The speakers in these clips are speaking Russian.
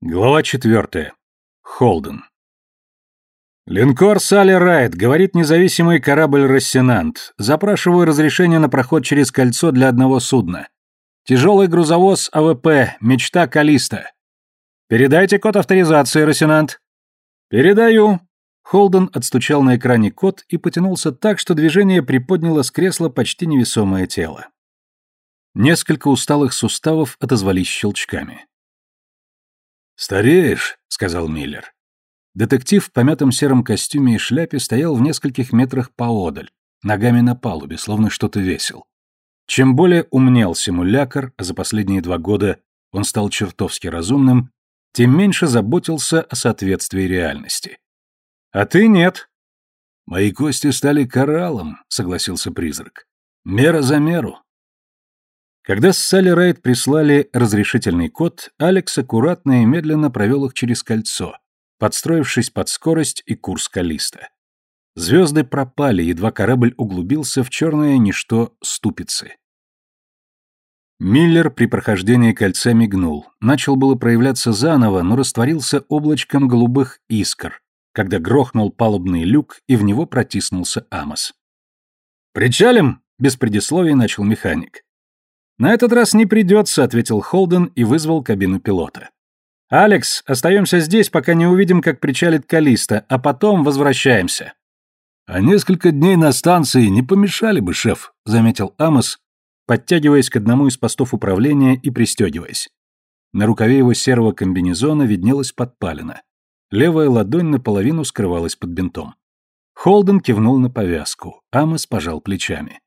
Глава четвертая. Холден. «Линкор Салли Райт», — говорит независимый корабль «Росинант». Запрашиваю разрешение на проход через кольцо для одного судна. Тяжелый грузовоз АВП, «Мечта Каллисто». Передайте код авторизации, Росинант. Передаю. Холден отстучал на экране код и потянулся так, что движение приподняло с кресла почти невесомое тело. Несколько усталых суставов отозвались щелчками. «Стареешь», — сказал Миллер. Детектив в помятом сером костюме и шляпе стоял в нескольких метрах поодаль, ногами на палубе, словно что-то весил. Чем более умнел симулякр, а за последние два года он стал чертовски разумным, тем меньше заботился о соответствии реальности. «А ты нет». «Мои кости стали кораллом», — согласился призрак. «Мера за меру. Когда с Салли Райт прислали разрешительный код, Алекс аккуратно и медленно провел их через кольцо, подстроившись под скорость и курс Калиста. Звезды пропали, едва корабль углубился в черное ничто ступицы. Миллер при прохождении кольца мигнул, начал было проявляться заново, но растворился облачком голубых искр, когда грохнул палубный люк, и в него протиснулся Амос. «Причалим!» — без предисловий начал механик. «На этот раз не придется», — ответил Холден и вызвал кабину пилота. «Алекс, остаемся здесь, пока не увидим, как причалит Калиста, а потом возвращаемся». «А несколько дней на станции не помешали бы, шеф», — заметил Амос, подтягиваясь к одному из постов управления и пристегиваясь. На рукаве его серого комбинезона виднелась подпалина. Левая ладонь наполовину скрывалась под бинтом. Холден кивнул на повязку, Амос пожал плечами.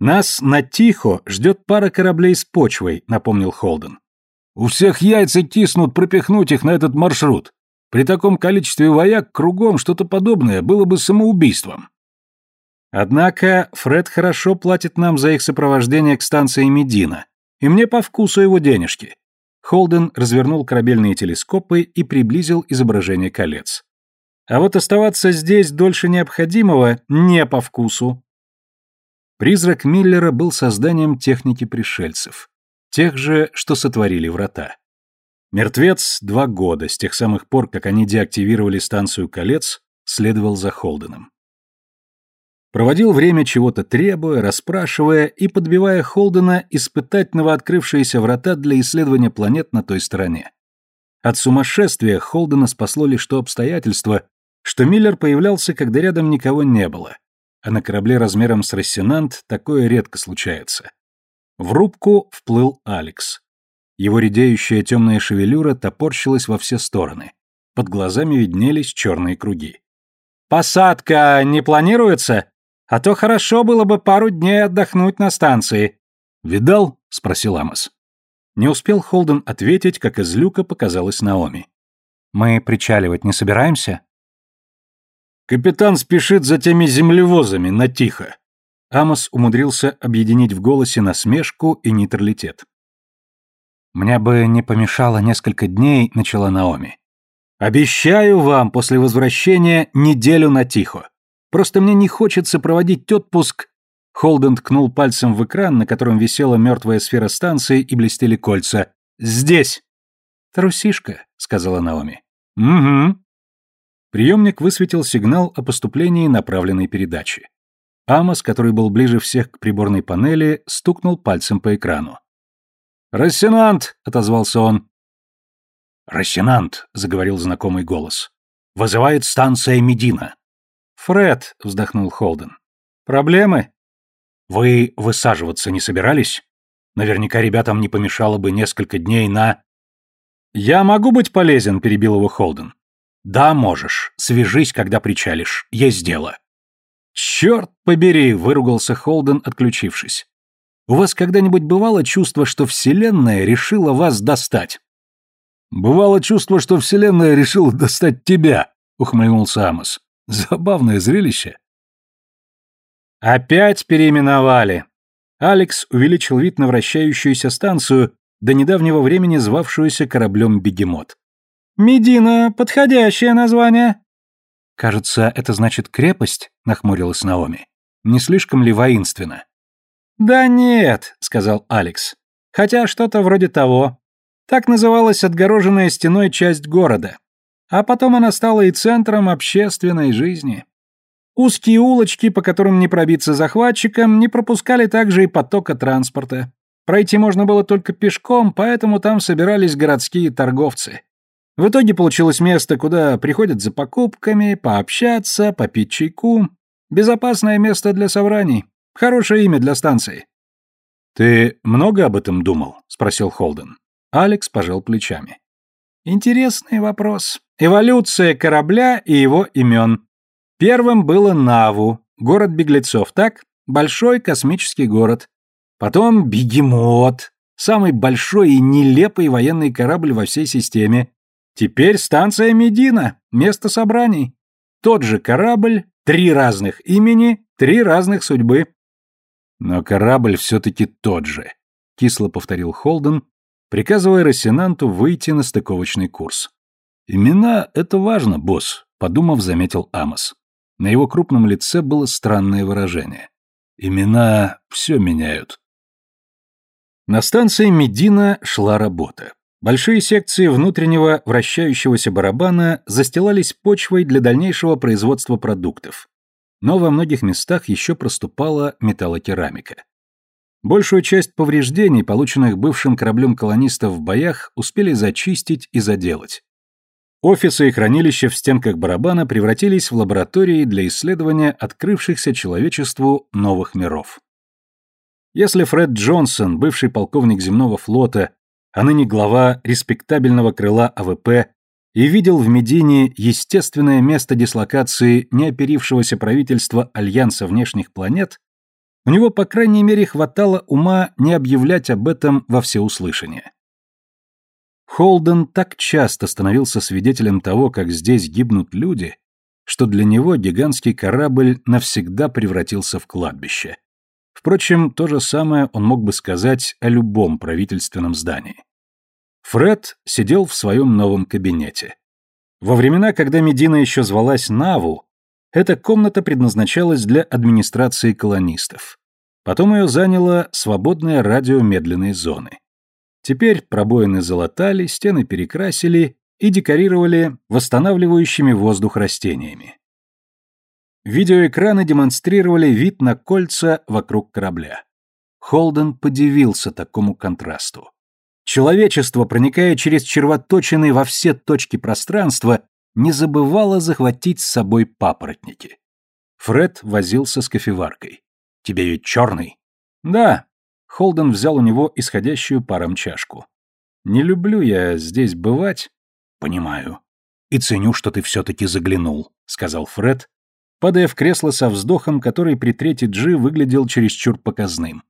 «Нас на Тихо ждет пара кораблей с почвой», — напомнил Холден. «У всех яйца тиснут пропихнуть их на этот маршрут. При таком количестве вояк кругом что-то подобное было бы самоубийством». «Однако Фред хорошо платит нам за их сопровождение к станции Медина, и мне по вкусу его денежки». Холден развернул корабельные телескопы и приблизил изображение колец. «А вот оставаться здесь дольше необходимого не по вкусу. Призрак Миллера был созданием техники пришельцев, тех же, что сотворили врата. Мертвец два года, с тех самых пор, как они деактивировали станцию колец, следовал за Холденом. Проводил время чего-то требуя, расспрашивая и подбивая Холдена испытать новооткрывшиеся врата для исследования планет на той стороне. От сумасшествия Холдена спасло лишь то обстоятельство, что Миллер появлялся, когда рядом никого не было, а на корабле размером с Рассенант такое редко случается. В рубку вплыл Алекс. Его редеющая темная шевелюра топорщилась во все стороны. Под глазами виднелись черные круги. «Посадка не планируется? А то хорошо было бы пару дней отдохнуть на станции». «Видал?» — спросил Амос. Не успел Холден ответить, как из люка показалась Наоми. «Мы причаливать не собираемся?» Капитан спешит за теми землевозами на тихо. Амос умудрился объединить в голосе насмешку и нейтралитет. «Мне бы не помешало несколько дней», — начала Наоми. «Обещаю вам после возвращения неделю на тихо. Просто мне не хочется проводить отпуск...» Холден ткнул пальцем в экран, на котором висела мертвая сфера станции и блестели кольца. «Здесь!» «Трусишка», — сказала Наоми. «Угу», Приемник высветил сигнал о поступлении направленной передачи. Амос, который был ближе всех к приборной панели, стукнул пальцем по экрану. «Рассенант!» — отозвался он. «Рассенант!» — заговорил знакомый голос. «Вызывает станция Медина». «Фред!» — вздохнул Холден. «Проблемы?» «Вы высаживаться не собирались? Наверняка ребятам не помешало бы несколько дней на...» «Я могу быть полезен?» — перебил его Холден. «Да, можешь. Свяжись, когда причалишь. Есть дело». «Черт побери!» — выругался Холден, отключившись. «У вас когда-нибудь бывало чувство, что Вселенная решила вас достать?» «Бывало чувство, что Вселенная решила достать тебя», — ухмыльнулся Амос. «Забавное зрелище». «Опять переименовали!» Алекс увеличил вид на вращающуюся станцию, до недавнего времени звавшуюся кораблем «Бегемот». «Медина — подходящее название». «Кажется, это значит крепость», — нахмурилась Наоми. «Не слишком ли воинственно?» «Да нет», — сказал Алекс. «Хотя что-то вроде того. Так называлась отгороженная стеной часть города. А потом она стала и центром общественной жизни. Узкие улочки, по которым не пробиться захватчикам, не пропускали также и потока транспорта. Пройти можно было только пешком, поэтому там собирались городские торговцы. В итоге получилось место, куда приходят за покупками, пообщаться, попить чайку. Безопасное место для собраний. Хорошее имя для станции. «Ты много об этом думал?» — спросил Холден. Алекс пожал плечами. Интересный вопрос. Эволюция корабля и его имен. Первым было Наву, город беглецов, так? Большой космический город. Потом Бегемот, самый большой и нелепый военный корабль во всей системе. Теперь станция Медина, место собраний. Тот же корабль, три разных имени, три разных судьбы. Но корабль все-таки тот же, кисло повторил Холден, приказывая Рассенанту выйти на стыковочный курс. «Имена — это важно, босс», — подумав, заметил Амос. На его крупном лице было странное выражение. «Имена все меняют». На станции Медина шла работа. Большие секции внутреннего вращающегося барабана застилались почвой для дальнейшего производства продуктов. Но во многих местах еще проступала металлокерамика. Большую часть повреждений, полученных бывшим кораблем колонистов в боях, успели зачистить и заделать. Офисы и хранилища в стенках барабана превратились в лаборатории для исследования открывшихся человечеству новых миров. Если Фред Джонсон, бывший полковник земного флота, а ныне глава респектабельного крыла АВП, и видел в Медине естественное место дислокации неоперившегося правительства Альянса внешних планет, у него, по крайней мере, хватало ума не объявлять об этом во всеуслышание. Холден так часто становился свидетелем того, как здесь гибнут люди, что для него гигантский корабль навсегда превратился в кладбище. Впрочем, то же самое он мог бы сказать о любом правительственном здании. Фред сидел в своем новом кабинете. Во времена, когда Медина еще звалась Наву, эта комната предназначалась для администрации колонистов. Потом ее заняло свободное радио медленной зоны. Теперь пробоины залатали, стены перекрасили и декорировали восстанавливающими воздух растениями. Видеоэкраны демонстрировали вид на кольца вокруг корабля. Холден подивился такому контрасту. Человечество, проникая через червоточины во все точки пространства, не забывало захватить с собой папоротники. Фред возился с кофеваркой. «Тебе ведь черный?» «Да». Холден взял у него исходящую паром чашку. «Не люблю я здесь бывать». «Понимаю. И ценю, что ты все-таки заглянул», — сказал Фред, падая в кресло со вздохом, который при третьей Джи выглядел чересчур показным.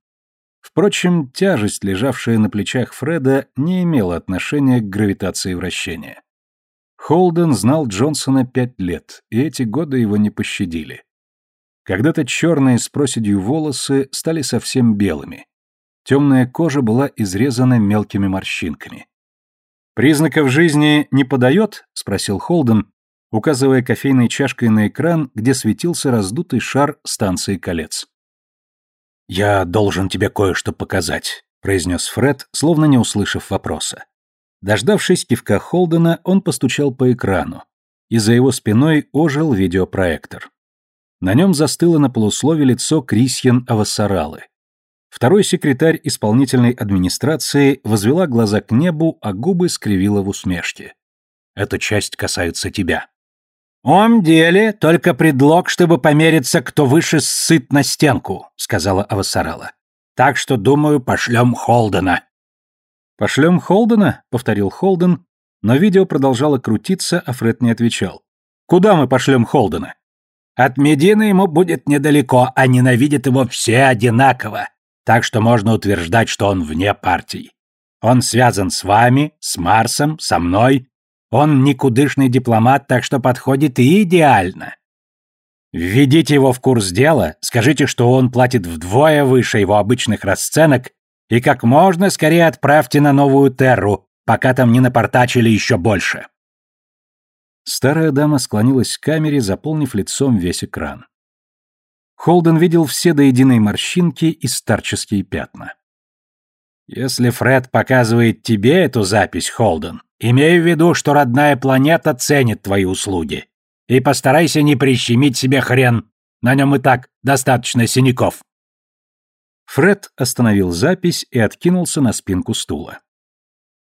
Впрочем, тяжесть, лежавшая на плечах Фреда, не имела отношения к гравитации вращения. Холден знал Джонсона пять лет, и эти годы его не пощадили. Когда-то черные с проседью волосы стали совсем белыми. Темная кожа была изрезана мелкими морщинками. «Признаков жизни не подает?» — спросил Холден, указывая кофейной чашкой на экран, где светился раздутый шар станции колец. «Я должен тебе кое-что показать», — произнес Фред, словно не услышав вопроса. Дождавшись кивка Холдена, он постучал по экрану, и за его спиной ожил видеопроектор. На нем застыло на полуслове лицо Крисьен Авасаралы. Второй секретарь исполнительной администрации возвела глаза к небу, а губы скривила в усмешке. «Эта часть касается тебя». «Ом деле только предлог, чтобы помериться, кто выше сыт на стенку», — сказала Авасарала. «Так что, думаю, пошлем Холдена». «Пошлем Холдена?» — повторил Холден, но видео продолжало крутиться, а Фред не отвечал. «Куда мы пошлем Холдена?» «От Медины ему будет недалеко, а ненавидят его все одинаково, так что можно утверждать, что он вне партий. Он связан с вами, с Марсом, со мной, он никудышный дипломат, так что подходит идеально. Введите его в курс дела, скажите, что он платит вдвое выше его обычных расценок, и как можно скорее отправьте на новую Терру, пока там не напортачили еще больше. Старая дама склонилась к камере, заполнив лицом весь экран. Холден видел все до единой морщинки и старческие пятна. Если Фред показывает тебе эту запись, Холден, имей в виду, что родная планета ценит твои услуги. И постарайся не прищемить себе хрен. На нем и так достаточно синяков. Фред остановил запись и откинулся на спинку стула.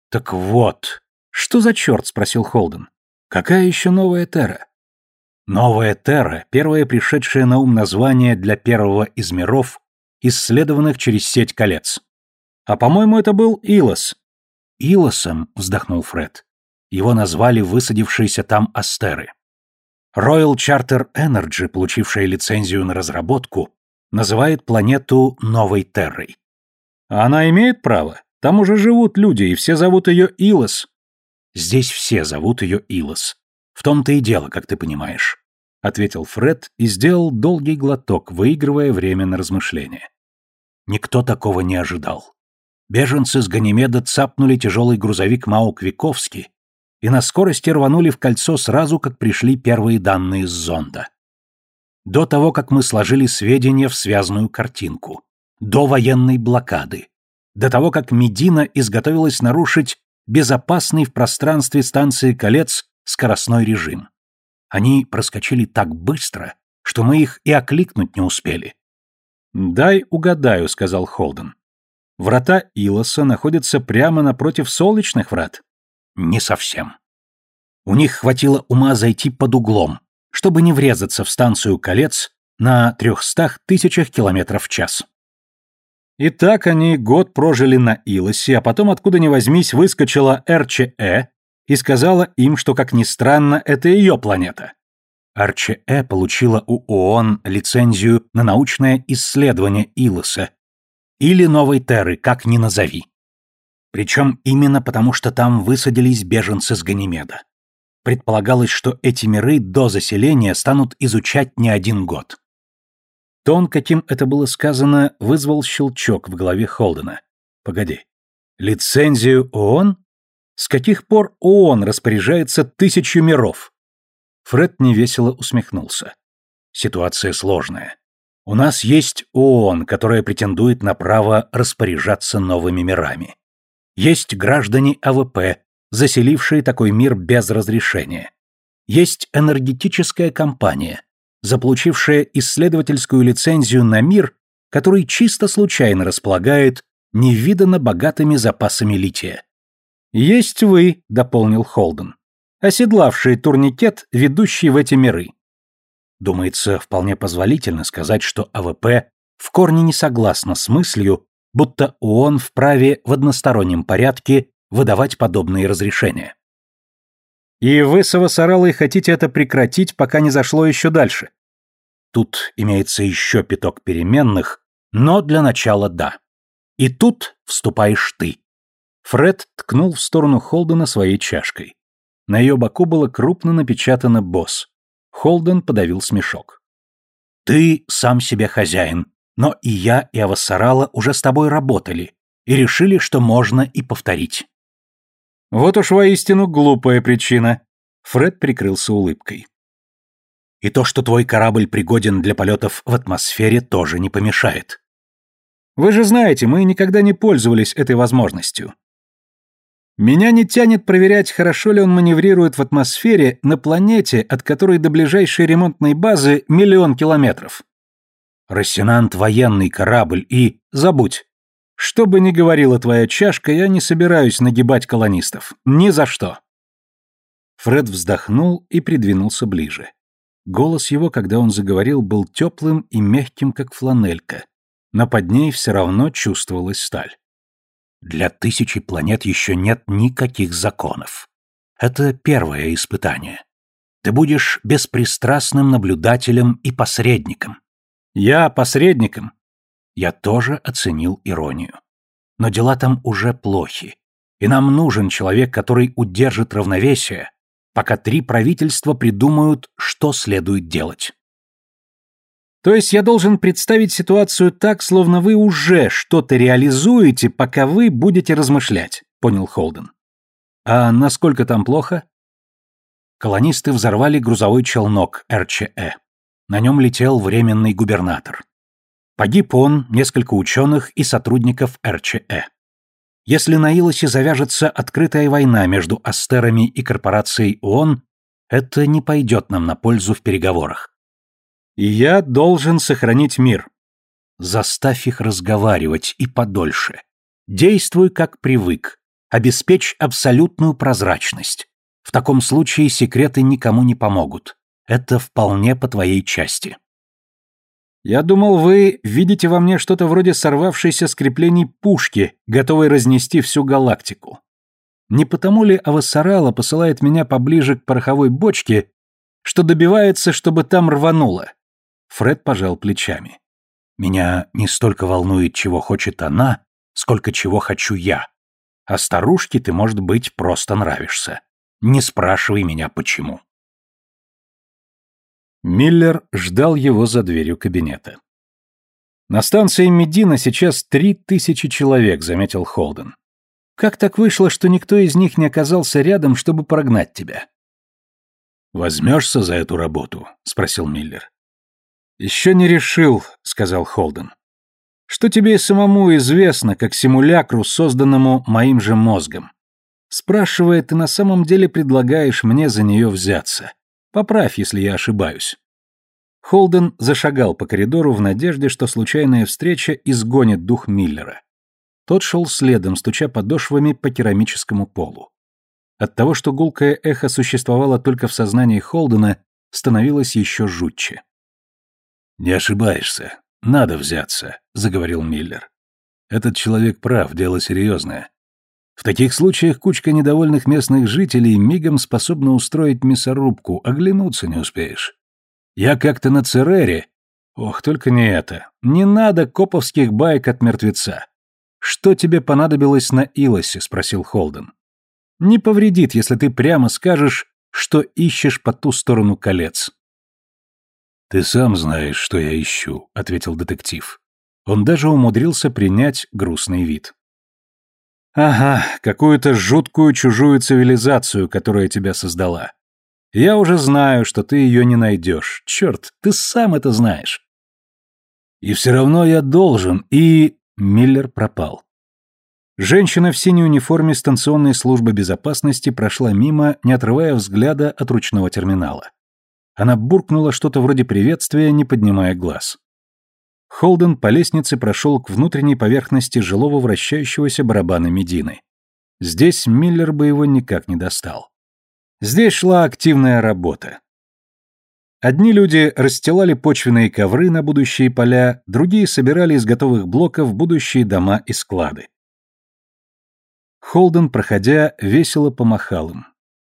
«Так вот, что за черт?» — спросил Холден. «Какая еще новая Терра?» «Новая Терра — первое пришедшее на ум название для первого из миров, исследованных через сеть колец. А, по-моему, это был Илос». «Илосом», — вздохнул Фред. Его назвали высадившиеся там астеры. Royal Charter Energy, получившая лицензию на разработку, называет планету Новой Террой. А она имеет право? Там уже живут люди, и все зовут ее Илос. Здесь все зовут ее Илос. В том-то и дело, как ты понимаешь, ответил Фред и сделал долгий глоток, выигрывая время на размышления. Никто такого не ожидал. Беженцы с Ганимеда цапнули тяжелый грузовик Маук-Виковский и на скорости рванули в кольцо сразу, как пришли первые данные с зонда до того, как мы сложили сведения в связанную картинку, до военной блокады, до того, как Медина изготовилась нарушить безопасный в пространстве станции колец скоростной режим. Они проскочили так быстро, что мы их и окликнуть не успели. «Дай угадаю», — сказал Холден. «Врата Илоса находятся прямо напротив солнечных врат?» «Не совсем. У них хватило ума зайти под углом, чтобы не врезаться в станцию колец на трехстах тысячах километров в час. И так они год прожили на Илосе, а потом откуда ни возьмись выскочила РЧЭ и сказала им, что, как ни странно, это ее планета. РЧЭ получила у ООН лицензию на научное исследование Илоса или Новой Терры, как ни назови. Причем именно потому, что там высадились беженцы с Ганимеда. Предполагалось, что эти миры до заселения станут изучать не один год. Тон, каким это было сказано, вызвал щелчок в голове Холдена. Погоди. Лицензию ООН? С каких пор ООН распоряжается тысячей миров? Фред невесело усмехнулся. Ситуация сложная. У нас есть ООН, которая претендует на право распоряжаться новыми мирами. Есть граждане АВП, заселившие такой мир без разрешения. Есть энергетическая компания, заполучившая исследовательскую лицензию на мир, который чисто случайно располагает невиданно богатыми запасами лития. «Есть вы», — дополнил Холден, оседлавший турникет, ведущий в эти миры. Думается, вполне позволительно сказать, что АВП в корне не согласна с мыслью, будто ООН вправе в одностороннем порядке выдавать подобные разрешения. И вы с хотите это прекратить, пока не зашло еще дальше? Тут имеется еще пяток переменных, но для начала да. И тут вступаешь ты. Фред ткнул в сторону Холдена своей чашкой. На ее боку было крупно напечатано «Босс». Холден подавил смешок. «Ты сам себе хозяин, но и я, и Авасарала уже с тобой работали и решили, что можно и повторить. Вот уж воистину глупая причина. Фред прикрылся улыбкой. И то, что твой корабль пригоден для полетов в атмосфере, тоже не помешает. Вы же знаете, мы никогда не пользовались этой возможностью. Меня не тянет проверять, хорошо ли он маневрирует в атмосфере на планете, от которой до ближайшей ремонтной базы миллион километров. Рассенант — военный корабль и... Забудь. Что бы ни говорила твоя чашка, я не собираюсь нагибать колонистов. Ни за что. Фред вздохнул и придвинулся ближе. Голос его, когда он заговорил, был теплым и мягким, как фланелька, но под ней все равно чувствовалась сталь. Для тысячи планет еще нет никаких законов. Это первое испытание. Ты будешь беспристрастным наблюдателем и посредником. Я посредником? Я тоже оценил иронию. Но дела там уже плохи. И нам нужен человек, который удержит равновесие, пока три правительства придумают, что следует делать. То есть я должен представить ситуацию так, словно вы уже что-то реализуете, пока вы будете размышлять, понял Холден. А насколько там плохо? Колонисты взорвали грузовой челнок РЧЭ. На нем летел временный губернатор. Погиб он, несколько ученых и сотрудников РЧЭ. Если на Илосе завяжется открытая война между Астерами и корпорацией ООН, это не пойдет нам на пользу в переговорах. И я должен сохранить мир. Заставь их разговаривать и подольше. Действуй как привык. Обеспечь абсолютную прозрачность. В таком случае секреты никому не помогут. Это вполне по твоей части. Я думал, вы видите во мне что-то вроде сорвавшейся с креплений пушки, готовой разнести всю галактику. Не потому ли Авасарала посылает меня поближе к пороховой бочке, что добивается, чтобы там рвануло? Фред пожал плечами. Меня не столько волнует, чего хочет она, сколько чего хочу я. А старушке ты, может быть, просто нравишься. Не спрашивай меня, почему. Миллер ждал его за дверью кабинета. «На станции Медина сейчас три тысячи человек», — заметил Холден. «Как так вышло, что никто из них не оказался рядом, чтобы прогнать тебя?» «Возьмешься за эту работу?» — спросил Миллер. «Еще не решил», — сказал Холден. «Что тебе и самому известно, как симулякру, созданному моим же мозгом? Спрашивая, ты на самом деле предлагаешь мне за нее взяться. Поправь, если я ошибаюсь. Холден зашагал по коридору в надежде, что случайная встреча изгонит дух Миллера. Тот шел следом, стуча подошвами по керамическому полу. От того, что гулкое эхо существовало только в сознании Холдена, становилось еще жутче. «Не ошибаешься. Надо взяться», — заговорил Миллер. «Этот человек прав, дело серьезное. В таких случаях кучка недовольных местных жителей мигом способна устроить мясорубку, оглянуться не успеешь. Я как-то на Церере... Ох, только не это. Не надо коповских баек от мертвеца. Что тебе понадобилось на Илосе? спросил Холден. Не повредит, если ты прямо скажешь, что ищешь по ту сторону колец. Ты сам знаешь, что я ищу, ответил детектив. Он даже умудрился принять грустный вид. Ага, какую-то жуткую чужую цивилизацию, которая тебя создала. Я уже знаю, что ты ее не найдешь. Черт, ты сам это знаешь. И все равно я должен, и... Миллер пропал. Женщина в синей униформе станционной службы безопасности прошла мимо, не отрывая взгляда от ручного терминала. Она буркнула что-то вроде приветствия, не поднимая глаз. Холден по лестнице прошел к внутренней поверхности жилого вращающегося барабана Медины. Здесь Миллер бы его никак не достал. Здесь шла активная работа. Одни люди расстилали почвенные ковры на будущие поля, другие собирали из готовых блоков будущие дома и склады. Холден, проходя, весело помахал им.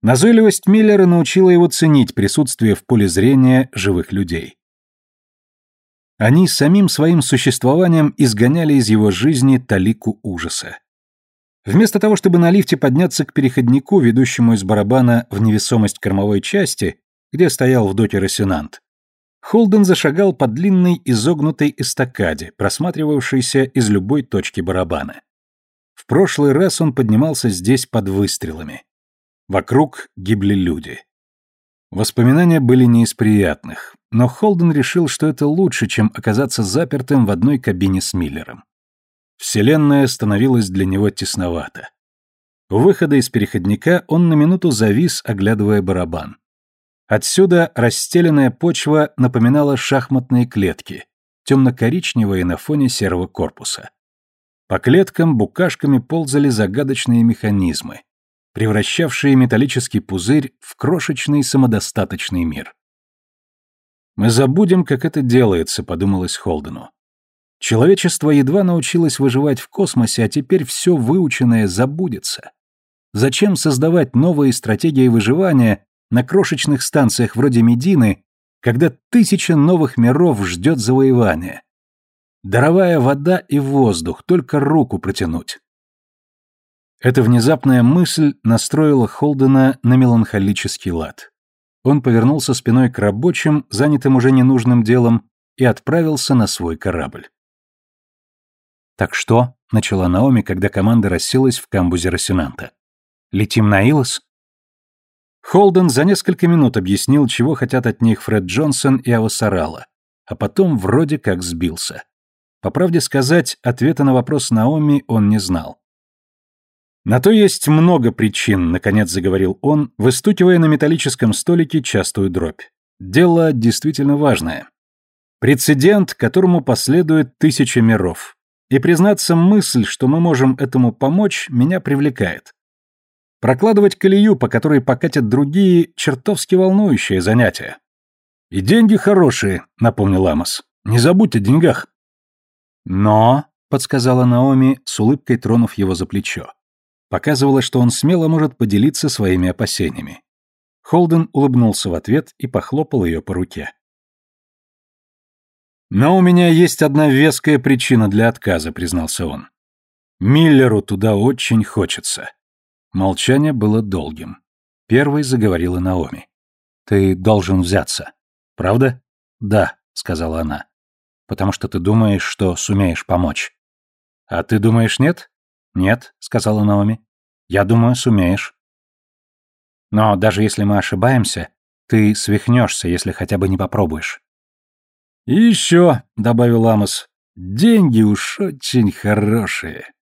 Назойливость Миллера научила его ценить присутствие в поле зрения живых людей. Они самим своим существованием изгоняли из его жизни талику ужаса. Вместо того, чтобы на лифте подняться к переходнику, ведущему из барабана в невесомость кормовой части, где стоял в доке Рассенант, Холден зашагал по длинной изогнутой эстакаде, просматривавшейся из любой точки барабана. В прошлый раз он поднимался здесь под выстрелами. Вокруг гибли люди. Воспоминания были не из приятных, но Холден решил, что это лучше, чем оказаться запертым в одной кабине с Миллером. Вселенная становилась для него тесновата. У выхода из переходника он на минуту завис, оглядывая барабан. Отсюда расстеленная почва напоминала шахматные клетки, темно-коричневые на фоне серого корпуса. По клеткам букашками ползали загадочные механизмы, превращавшие металлический пузырь в крошечный самодостаточный мир. «Мы забудем, как это делается», — подумалось Холдену. Человечество едва научилось выживать в космосе, а теперь все выученное забудется. Зачем создавать новые стратегии выживания на крошечных станциях вроде Медины, когда тысяча новых миров ждет завоевания? Даровая вода и воздух, только руку протянуть. Эта внезапная мысль настроила Холдена на меланхолический лад. Он повернулся спиной к рабочим, занятым уже ненужным делом, и отправился на свой корабль. «Так что?» — начала Наоми, когда команда расселась в камбузе Рассенанта. «Летим на Илос?» Холден за несколько минут объяснил, чего хотят от них Фред Джонсон и Авасарала, а потом вроде как сбился. По правде сказать, ответа на вопрос Наоми он не знал. На то есть много причин, наконец заговорил он, выстукивая на металлическом столике частую дробь. Дело действительно важное. Прецедент, которому последует тысяча миров. И, признаться, мысль, что мы можем этому помочь, меня привлекает. Прокладывать колею, по которой покатят другие, чертовски волнующее занятие. «И деньги хорошие», — напомнил Амос. «Не забудь о деньгах». «Но», — подсказала Наоми, с улыбкой тронув его за плечо, показывала, что он смело может поделиться своими опасениями. Холден улыбнулся в ответ и похлопал ее по руке. «Но у меня есть одна веская причина для отказа», — признался он. «Миллеру туда очень хочется». Молчание было долгим. Первой заговорила Наоми. «Ты должен взяться». «Правда?» «Да», — сказала она. «Потому что ты думаешь, что сумеешь помочь». «А ты думаешь, нет?» «Нет», — сказала Наоми. «Я думаю, сумеешь». «Но даже если мы ошибаемся, ты свихнешься, если хотя бы не попробуешь». «И еще», — добавил Амос, — «деньги уж очень хорошие».